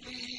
believe.